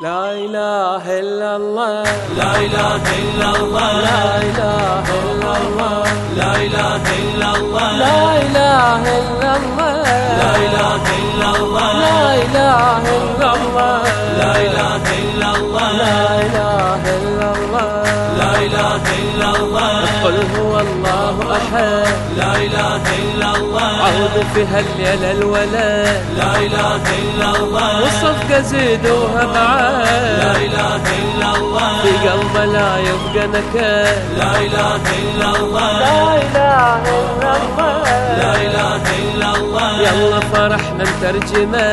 لا إله إلا الله لا إله إلا الله لا إله إلا الله لا إله إلا الله لا إله إلا الله لا إله إلا الله لا إله إلا الله لا إله إلا الله لا إله إلا الله لا إله إلا الله قل هو الله أحد لا إله إلا عود في هالليل الولد لا إله إلا الله. والصفقة زيدوها لا معاه إله إلا الله. في قلبه لا يبقى نكد لا إله إلا الله. لا إله إلا الله. يلا فرحنا نترجمه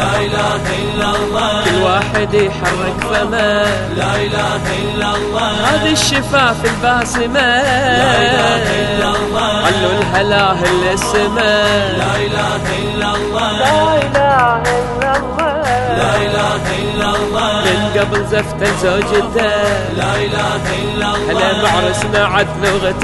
لا إله إلا الله. كل واحد يحرك فمه. لا إله إلا الله. هذه الشفاف الباسمة. لا إله إلا الله. علوا الهلاهل للسماء لا إله إلا الله. لا إله إلا الله. لا إله إلا الله. من قبل زفته زوجته. لا إله إلا أحلى بعرس بعد لغة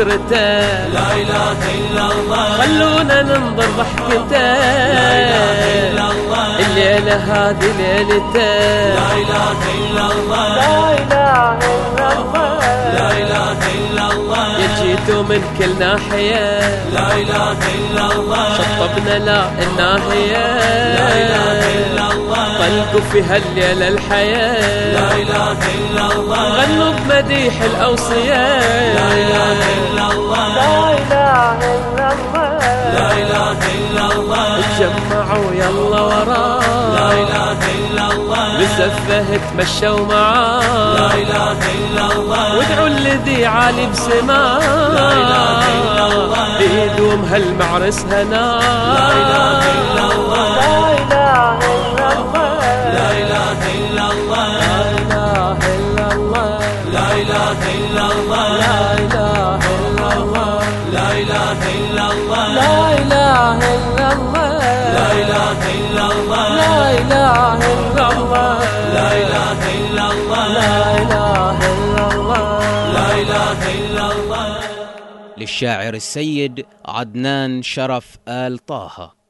لا إله إلا الله. خلونا ننظر ضحكته لا إله إلا الله. الليلة هذه ليلته لا إله إلا الله. لا إله إلا الله. لا إله إلا الله. جيتوا من كل ناحية. لا إله إلا الله. شطبنا لا الناحيه لا إله إلا الله. طلقوا في هالليلة الحياة. لا إله إلا غنوا بمديح الأوصية لا إله إلا الله. لا إله إلا الله. لا إله إلا الله. تجمعوا يلا وراه لا إله إلا الله. بالزفة تمشوا معاه لا إله إلا الله. وادعوا الذي عالي بسماه لا إله إلا الله. بيدوم هالمعرس هنا. لا إله إله إلا الله. لا إله إلا الله. لا إله إلا الله. لا إله إلا الله. للشاعر السيد عدنان شرف آل طه.